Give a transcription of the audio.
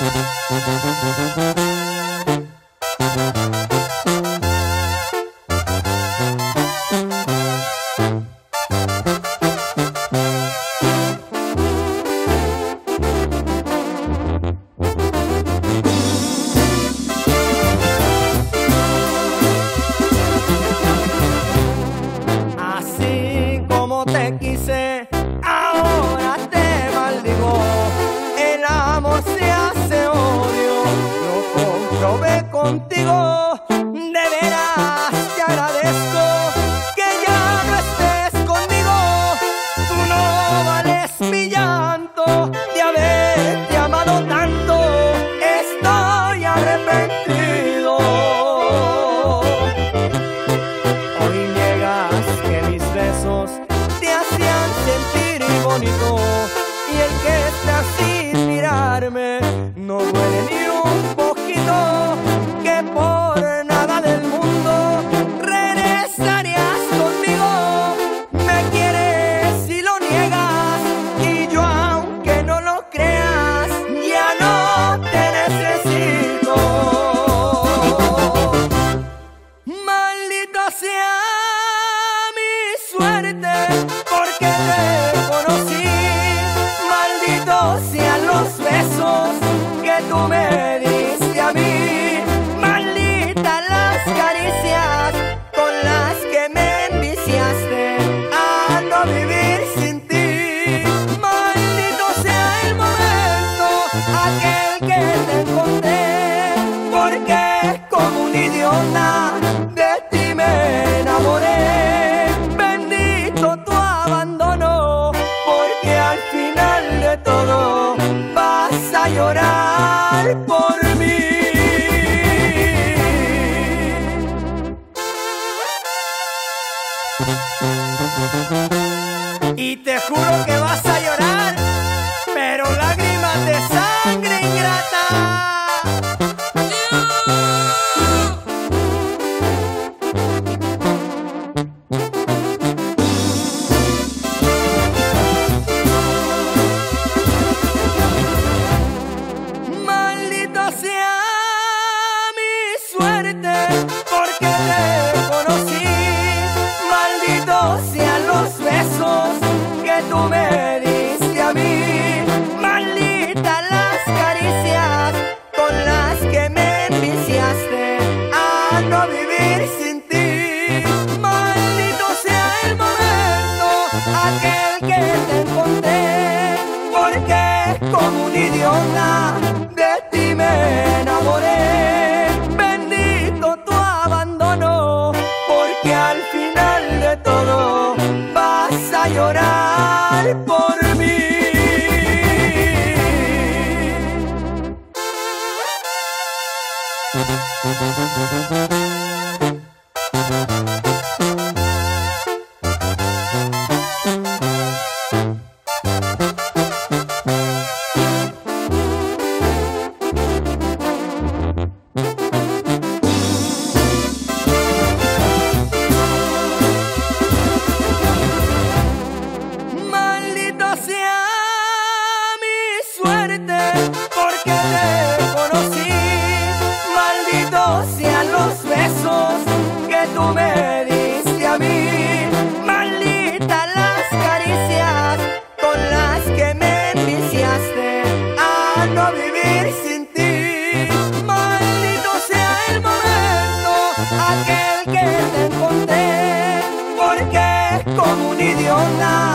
どどどどどどどど。contigo. tú me diste a mí. Maldita las caricias con las que me enviciaste a no vivir sin ti. Maldito sea el momento aquel que te encontré, porque como un idiota de ti me enamoré. Bendito tu abandono, porque al final de todo vas a llorar. Y te juro que vas a llorar, pero lágrimas de sangre ingrata. Thank you. comunión.